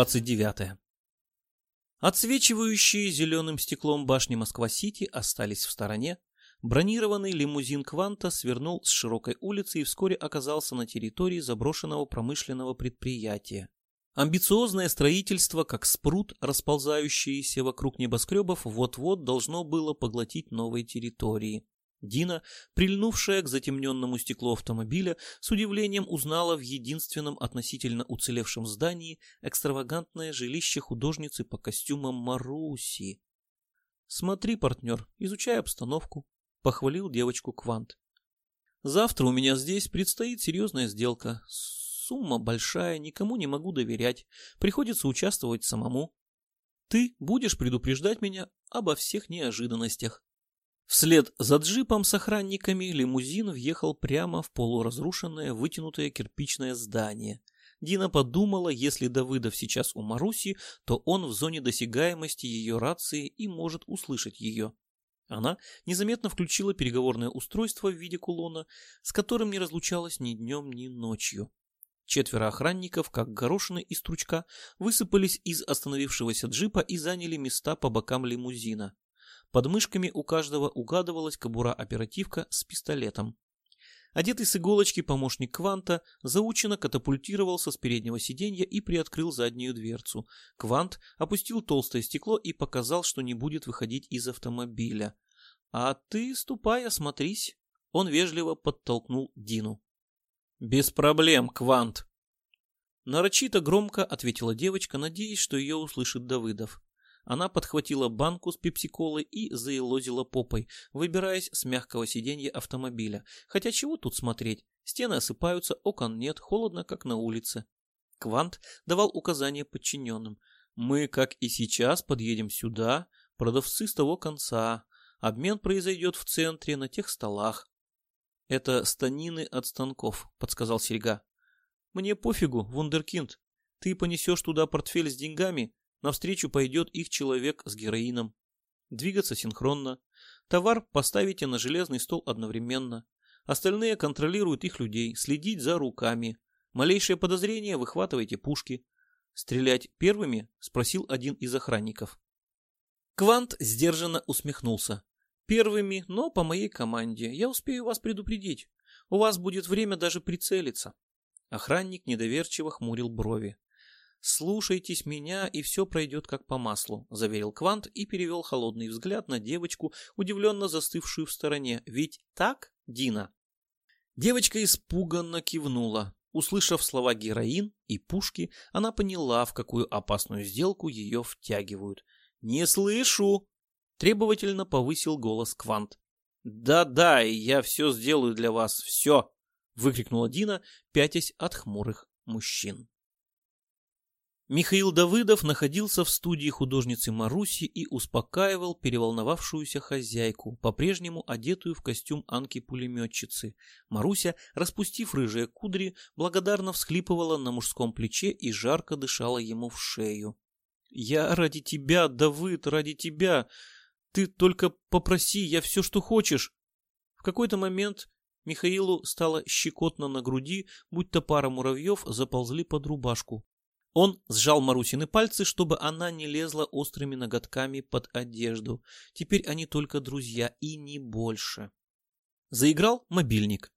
Глава 29. Отсвечивающие зеленым стеклом башни Москва-Сити остались в стороне. Бронированный лимузин Кванта свернул с широкой улицы и вскоре оказался на территории заброшенного промышленного предприятия. Амбициозное строительство, как спрут, расползающийся вокруг небоскребов, вот-вот должно было поглотить новые территории. Дина, прильнувшая к затемненному стеклу автомобиля, с удивлением узнала в единственном относительно уцелевшем здании экстравагантное жилище художницы по костюмам Маруси. «Смотри, партнер, изучай обстановку», — похвалил девочку Квант. «Завтра у меня здесь предстоит серьезная сделка. Сумма большая, никому не могу доверять. Приходится участвовать самому. Ты будешь предупреждать меня обо всех неожиданностях». Вслед за джипом с охранниками лимузин въехал прямо в полуразрушенное вытянутое кирпичное здание. Дина подумала, если Давыдов сейчас у Маруси, то он в зоне досягаемости ее рации и может услышать ее. Она незаметно включила переговорное устройство в виде кулона, с которым не разлучалась ни днем, ни ночью. Четверо охранников, как горошины из стручка, высыпались из остановившегося джипа и заняли места по бокам лимузина. Под мышками у каждого угадывалась кобура-оперативка с пистолетом. Одетый с иголочки помощник Кванта заученно катапультировался с переднего сиденья и приоткрыл заднюю дверцу. Квант опустил толстое стекло и показал, что не будет выходить из автомобиля. «А ты ступай, осмотрись», — он вежливо подтолкнул Дину. «Без проблем, Квант», Нарочито громко ответила девочка, надеясь, что ее услышит Давыдов. Она подхватила банку с пепсиколой и заелозила попой, выбираясь с мягкого сиденья автомобиля. Хотя чего тут смотреть? Стены осыпаются, окон нет, холодно, как на улице. Квант давал указания подчиненным. «Мы, как и сейчас, подъедем сюда, продавцы с того конца. Обмен произойдет в центре, на тех столах». «Это станины от станков», — подсказал Серега. «Мне пофигу, вундеркинд. Ты понесешь туда портфель с деньгами, Навстречу пойдет их человек с героином. Двигаться синхронно. Товар поставите на железный стол одновременно. Остальные контролируют их людей, следить за руками. Малейшее подозрение выхватывайте пушки. Стрелять первыми? Спросил один из охранников. Квант сдержанно усмехнулся. Первыми, но по моей команде. Я успею вас предупредить. У вас будет время даже прицелиться. Охранник недоверчиво хмурил брови. «Слушайтесь меня, и все пройдет как по маслу», — заверил Квант и перевел холодный взгляд на девочку, удивленно застывшую в стороне. «Ведь так, Дина?» Девочка испуганно кивнула. Услышав слова «героин» и «пушки», она поняла, в какую опасную сделку ее втягивают. «Не слышу!» — требовательно повысил голос Квант. «Да-да, я все сделаю для вас, все!» — выкрикнула Дина, пятясь от хмурых мужчин. Михаил Давыдов находился в студии художницы Маруси и успокаивал переволновавшуюся хозяйку, по-прежнему одетую в костюм Анки-пулеметчицы. Маруся, распустив рыжие кудри, благодарно всхлипывала на мужском плече и жарко дышала ему в шею. «Я ради тебя, Давыд, ради тебя! Ты только попроси, я все, что хочешь!» В какой-то момент Михаилу стало щекотно на груди, будто пара муравьев заползли под рубашку. Он сжал Марусины пальцы, чтобы она не лезла острыми ноготками под одежду. Теперь они только друзья и не больше. Заиграл мобильник.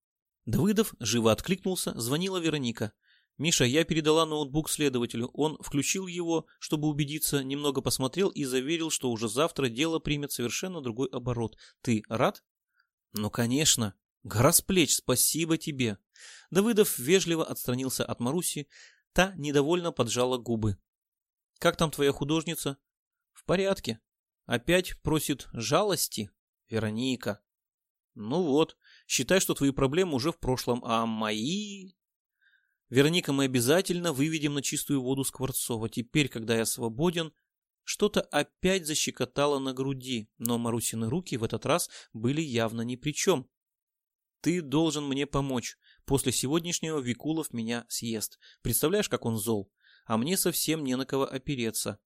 Давыдов живо откликнулся, звонила Вероника. «Миша, я передала ноутбук следователю. Он включил его, чтобы убедиться, немного посмотрел и заверил, что уже завтра дело примет совершенно другой оборот. Ты рад?» «Ну, конечно. Гора с плеч, спасибо тебе». Давыдов вежливо отстранился от Маруси, Та недовольно поджала губы. «Как там твоя художница?» «В порядке. Опять просит жалости?» «Вероника». «Ну вот, считай, что твои проблемы уже в прошлом, а мои...» «Вероника, мы обязательно выведем на чистую воду Скворцова. Теперь, когда я свободен...» Что-то опять защекотало на груди, но Марусины руки в этот раз были явно ни при чем. «Ты должен мне помочь. После сегодняшнего Викулов меня съест. Представляешь, как он зол? А мне совсем не на кого опереться.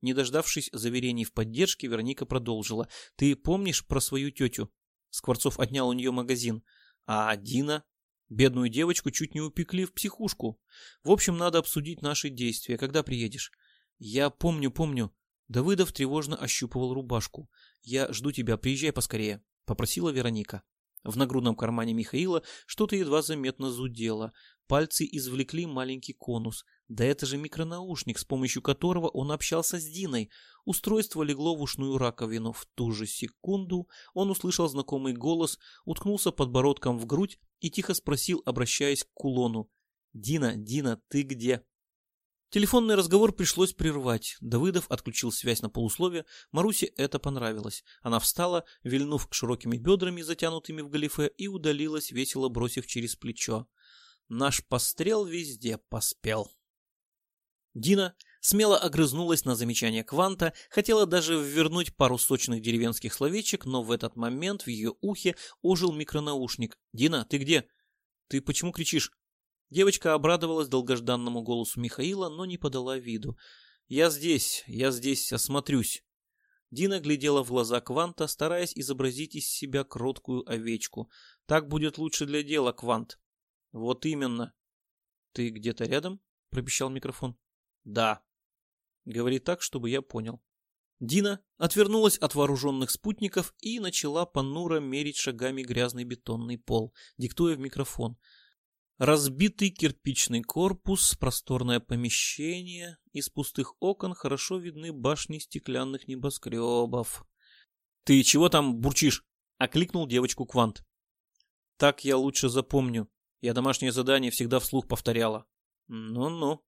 Не дождавшись заверений в поддержке, Вероника продолжила. «Ты помнишь про свою тетю?» Скворцов отнял у нее магазин. «А Дина?» Бедную девочку чуть не упекли в психушку. В общем, надо обсудить наши действия. Когда приедешь? Я помню, помню. Давыдов тревожно ощупывал рубашку. Я жду тебя, приезжай поскорее, попросила Вероника. В нагрудном кармане Михаила что-то едва заметно зудело. Пальцы извлекли маленький конус. Да это же микронаушник, с помощью которого он общался с Диной. Устройство легло в ушную раковину. В ту же секунду он услышал знакомый голос, уткнулся подбородком в грудь и тихо спросил, обращаясь к кулону. «Дина, Дина, ты где?» Телефонный разговор пришлось прервать. Давыдов отключил связь на полусловие. Марусе это понравилось. Она встала, вильнув широкими бедрами, затянутыми в галифе, и удалилась, весело бросив через плечо. Наш пострел везде поспел. Дина смело огрызнулась на замечание Кванта, хотела даже ввернуть пару сочных деревенских словечек, но в этот момент в ее ухе ожил микронаушник. «Дина, ты где? Ты почему кричишь?» Девочка обрадовалась долгожданному голосу Михаила, но не подала виду. «Я здесь, я здесь осмотрюсь». Дина глядела в глаза Кванта, стараясь изобразить из себя кроткую овечку. «Так будет лучше для дела, Квант». «Вот именно». «Ты где-то рядом?» — пропищал микрофон. «Да». Говори так, чтобы я понял. Дина отвернулась от вооруженных спутников и начала понуро мерить шагами грязный бетонный пол, диктуя в микрофон — Разбитый кирпичный корпус, просторное помещение, из пустых окон хорошо видны башни стеклянных небоскребов. «Ты чего там бурчишь?» — окликнул девочку Квант. «Так я лучше запомню. Я домашнее задание всегда вслух повторяла». «Ну-ну».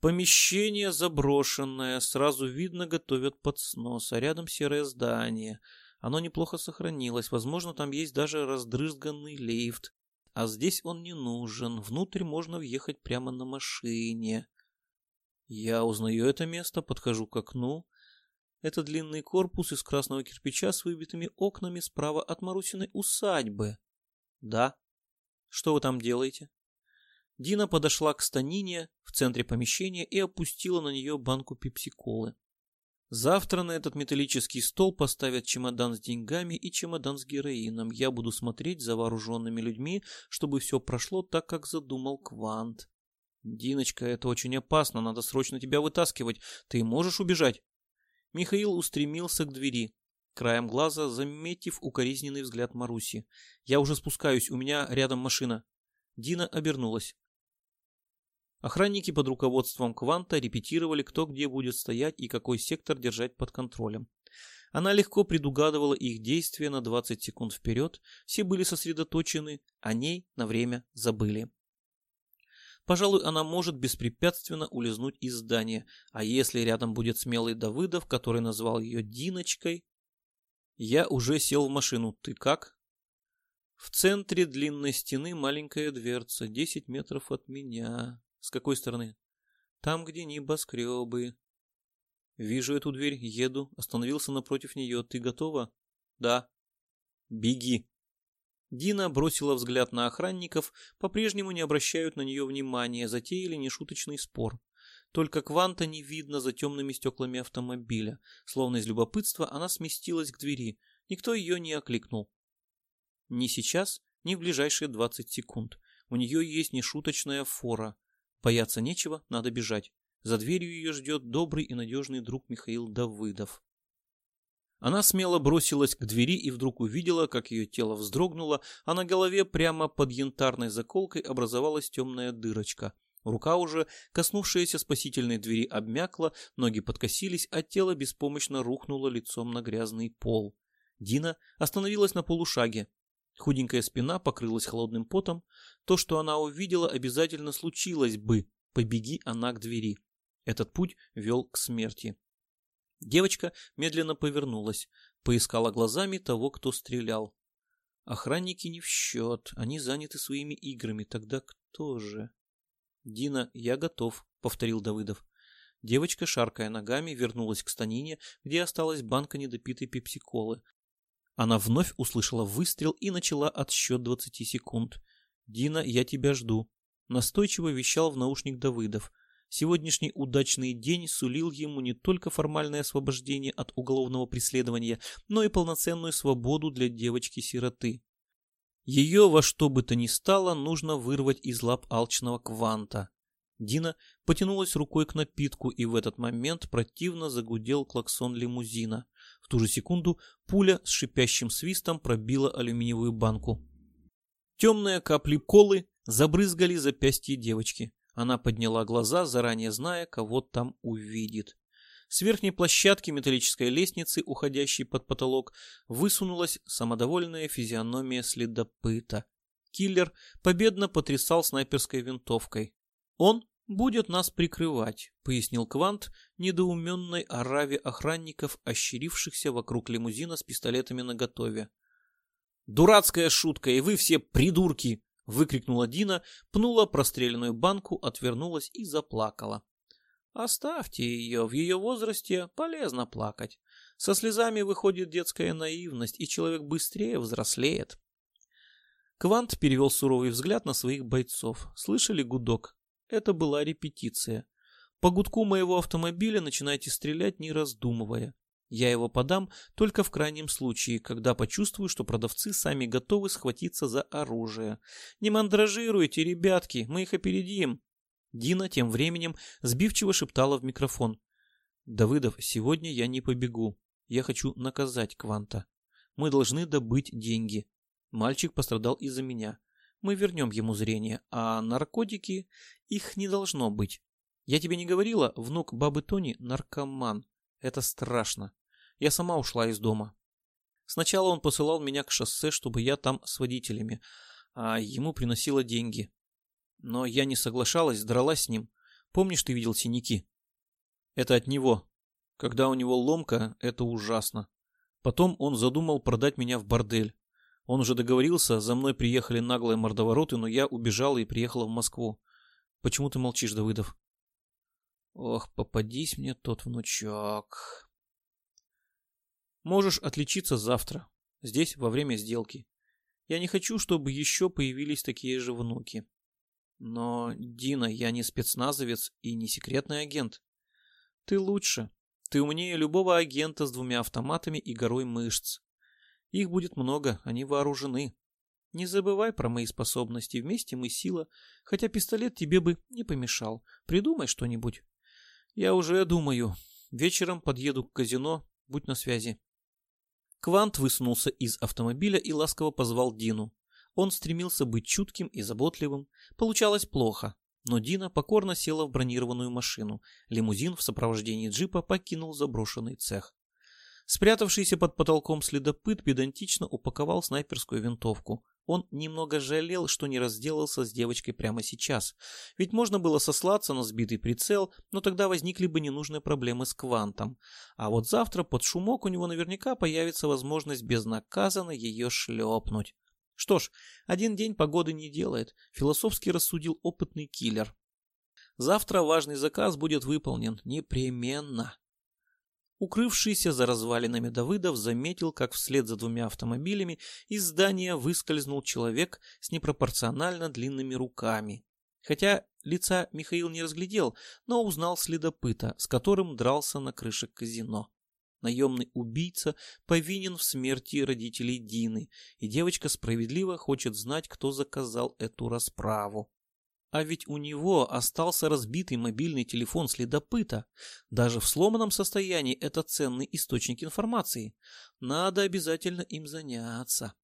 Помещение заброшенное, сразу видно, готовят под снос, а рядом серое здание. Оно неплохо сохранилось, возможно, там есть даже раздрызганный лифт. А здесь он не нужен, внутрь можно въехать прямо на машине. Я узнаю это место, подхожу к окну. Это длинный корпус из красного кирпича с выбитыми окнами справа от Марусиной усадьбы. Да. Что вы там делаете? Дина подошла к станине в центре помещения и опустила на нее банку пепси-колы. Завтра на этот металлический стол поставят чемодан с деньгами и чемодан с героином. Я буду смотреть за вооруженными людьми, чтобы все прошло так, как задумал Квант. Диночка, это очень опасно, надо срочно тебя вытаскивать. Ты можешь убежать? Михаил устремился к двери, краем глаза заметив укоризненный взгляд Маруси. Я уже спускаюсь, у меня рядом машина. Дина обернулась. Охранники под руководством Кванта репетировали, кто где будет стоять и какой сектор держать под контролем. Она легко предугадывала их действия на 20 секунд вперед, все были сосредоточены, о ней на время забыли. Пожалуй, она может беспрепятственно улизнуть из здания, а если рядом будет смелый Давыдов, который назвал ее Диночкой... Я уже сел в машину, ты как? В центре длинной стены маленькая дверца, 10 метров от меня. С какой стороны? Там, где небоскребы. Вижу эту дверь, еду, остановился напротив нее. Ты готова? Да. Беги. Дина бросила взгляд на охранников, по-прежнему не обращают на нее внимания, затеяли нешуточный спор. Только Кванта не видно за темными стеклами автомобиля. Словно из любопытства она сместилась к двери. Никто ее не окликнул. Ни сейчас, ни в ближайшие 20 секунд. У нее есть нешуточная фора. Бояться нечего, надо бежать. За дверью ее ждет добрый и надежный друг Михаил Давыдов. Она смело бросилась к двери и вдруг увидела, как ее тело вздрогнуло, а на голове прямо под янтарной заколкой образовалась темная дырочка. Рука уже, коснувшаяся спасительной двери, обмякла, ноги подкосились, а тело беспомощно рухнуло лицом на грязный пол. Дина остановилась на полушаге. Худенькая спина покрылась холодным потом. То, что она увидела, обязательно случилось бы. Побеги она к двери. Этот путь вел к смерти. Девочка медленно повернулась, поискала глазами того, кто стрелял. Охранники не в счет, они заняты своими играми. Тогда кто же? «Дина, я готов», — повторил Давыдов. Девочка, шаркая ногами, вернулась к станине, где осталась банка недопитой пепсиколы. Она вновь услышала выстрел и начала отсчет 20 секунд. «Дина, я тебя жду», — настойчиво вещал в наушник Давыдов. Сегодняшний удачный день сулил ему не только формальное освобождение от уголовного преследования, но и полноценную свободу для девочки-сироты. Ее во что бы то ни стало нужно вырвать из лап алчного кванта. Дина потянулась рукой к напитку, и в этот момент противно загудел клаксон лимузина. В ту же секунду пуля с шипящим свистом пробила алюминиевую банку. Темные капли колы забрызгали запястье девочки. Она подняла глаза, заранее зная, кого там увидит. С верхней площадки металлической лестницы, уходящей под потолок, высунулась самодовольная физиономия следопыта. Киллер победно потрясал снайперской винтовкой. «Он будет нас прикрывать», — пояснил Квант недоуменной ораве охранников, ощерившихся вокруг лимузина с пистолетами наготове. «Дурацкая шутка, и вы все придурки!» — выкрикнула Дина, пнула простреленную банку, отвернулась и заплакала. Оставьте ее, в ее возрасте полезно плакать. Со слезами выходит детская наивность, и человек быстрее взрослеет. Квант перевел суровый взгляд на своих бойцов. Слышали гудок? Это была репетиция. По гудку моего автомобиля начинайте стрелять, не раздумывая. Я его подам только в крайнем случае, когда почувствую, что продавцы сами готовы схватиться за оружие. Не мандражируйте, ребятки, мы их опередим. Дина тем временем сбивчиво шептала в микрофон. «Давыдов, сегодня я не побегу. Я хочу наказать Кванта. Мы должны добыть деньги. Мальчик пострадал из-за меня. Мы вернем ему зрение, а наркотики... Их не должно быть. Я тебе не говорила, внук бабы Тони наркоман. Это страшно. Я сама ушла из дома. Сначала он посылал меня к шоссе, чтобы я там с водителями, а ему приносила деньги. Но я не соглашалась, дралась с ним. Помнишь, ты видел синяки? Это от него. Когда у него ломка, это ужасно. Потом он задумал продать меня в бордель. Он уже договорился, за мной приехали наглые мордовороты, но я убежала и приехала в Москву. Почему ты молчишь, Давыдов? Ох, попадись мне тот внучок. Можешь отличиться завтра, здесь, во время сделки. Я не хочу, чтобы еще появились такие же внуки. Но, Дина, я не спецназовец и не секретный агент. Ты лучше. Ты умнее любого агента с двумя автоматами и горой мышц. Их будет много, они вооружены. Не забывай про мои способности, вместе мы сила, хотя пистолет тебе бы не помешал. Придумай что-нибудь. Я уже думаю. Вечером подъеду к казино, будь на связи. Квант высунулся из автомобиля и ласково позвал Дину. Он стремился быть чутким и заботливым. Получалось плохо, но Дина покорно села в бронированную машину. Лимузин в сопровождении джипа покинул заброшенный цех. Спрятавшийся под потолком следопыт педантично упаковал снайперскую винтовку. Он немного жалел, что не разделался с девочкой прямо сейчас. Ведь можно было сослаться на сбитый прицел, но тогда возникли бы ненужные проблемы с квантом. А вот завтра под шумок у него наверняка появится возможность безнаказанно ее шлепнуть. Что ж, один день погоды не делает, философски рассудил опытный киллер. Завтра важный заказ будет выполнен непременно. Укрывшийся за развалинами Давыдов заметил, как вслед за двумя автомобилями из здания выскользнул человек с непропорционально длинными руками. Хотя лица Михаил не разглядел, но узнал следопыта, с которым дрался на крыше казино. Наемный убийца повинен в смерти родителей Дины, и девочка справедливо хочет знать, кто заказал эту расправу. А ведь у него остался разбитый мобильный телефон следопыта. Даже в сломанном состоянии это ценный источник информации. Надо обязательно им заняться.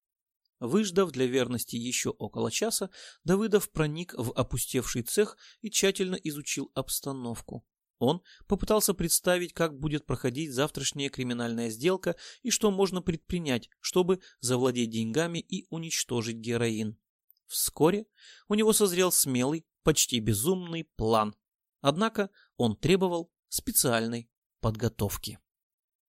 Выждав для верности еще около часа, Давыдов проник в опустевший цех и тщательно изучил обстановку. Он попытался представить, как будет проходить завтрашняя криминальная сделка и что можно предпринять, чтобы завладеть деньгами и уничтожить героин. Вскоре у него созрел смелый, почти безумный план. Однако он требовал специальной подготовки.